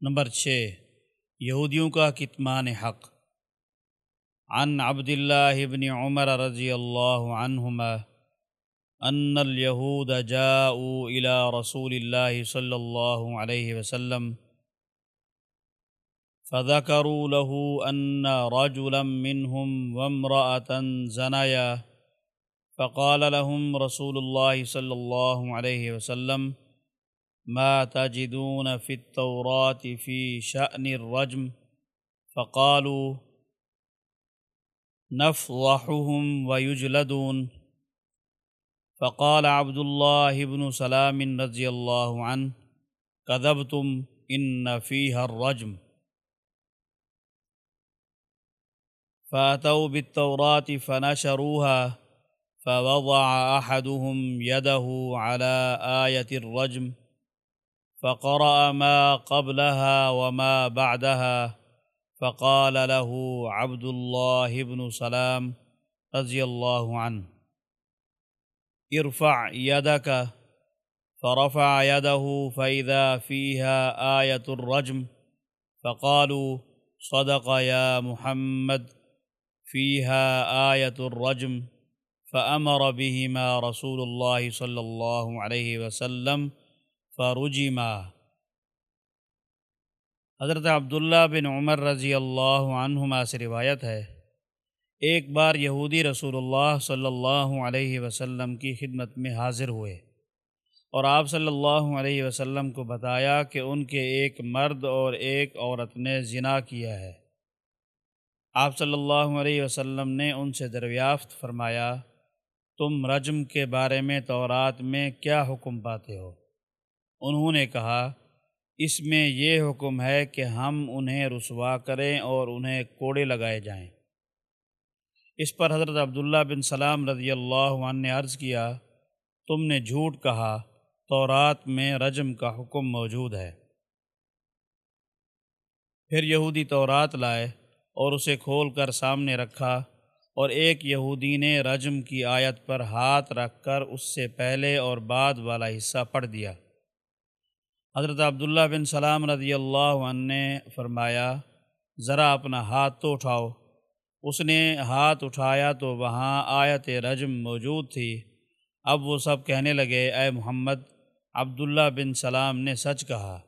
Number چھ، یہودیوں کا کتمان حق۔ عن عبد اللہ بن عمر رضی اللہ عنہما ان اليهود جاءوا الى رسول الله صلى الله عليه وسلم فذكروا له ان رجلا منهم وامرأة زنيا فقال لهم رسول الله صلى الله عليه وسلم ما تجدون في التوراة في شأن الرجم فقالوا نفضحهم ويجلدون. فقال عبد الله بن سلام رضي الله عنه كذبتم إن فيها الرجم. فأتوا بالتوراة فنشروها فوضع أحدهم يده على آية الرجم فقرأ ما قبلها وما بعدها فقال له عبد الله بن سلام رضي الله عنه، ارفع يدك. فرفع يده فإذا فيها آية الرجم فقالوا صدق يا محمد، فيها آية الرجم فأمر بهما رسول الله صلى الله عليه وسلم فرجما۔ حضرت عبداللہ بن عمر رضی اللہ عنہما سے روایت ہے، ایک بار یہودی رسول اللہ صلی اللہ علیہ وسلم کی خدمت میں حاضر ہوئے اور آپ صلی اللہ علیہ وسلم کو بتایا کہ ان کے ایک مرد اور ایک عورت نے زنا کیا ہے۔ آپ صلی اللہ علیہ وسلم نے ان سے دریافت فرمایا، تم رجم کے بارے میں تورات میں کیا حکم پاتے ہو؟ انہوں نے کہا، اس میں یہ حکم ہے کہ ہم انہیں رسوا کریں اور انہیں کوڑے لگائے جائیں۔ اس پر حضرت عبداللہ بن سلام رضی اللہ عنہ نے عرض کیا، تم نے جھوٹ کہا تو رات میں رجم کا حکم موجود ہے۔ پھر یہودی تورات لائے اور اسے کھول کر سامنے رکھا اور ایک یہودی نے رجم کی آیت پر ہاتھ رکھ کر اس سے پہلے اور بعد والا حصہ پڑھ دیا۔ حضرت عبداللہ بن سلام رضی اللہ عنہ نے فرمایا، ذرا اپنا ہاتھ تو اٹھاؤ۔ اس نے ہاتھ اٹھایا تو وہاں آیت رجم موجود تھی۔ اب وہ سب کہنے لگے، اے محمد، عبداللہ بن سلام نے سچ کہا۔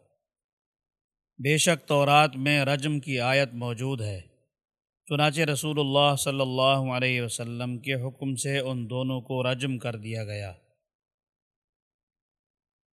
بے شک تورات میں رجم کی آیت موجود ہے۔ چنانچہ رسول اللہ صلی اللہ علیہ وسلم کے حکم سے ان دونوں کو رجم کر دیا گیا۔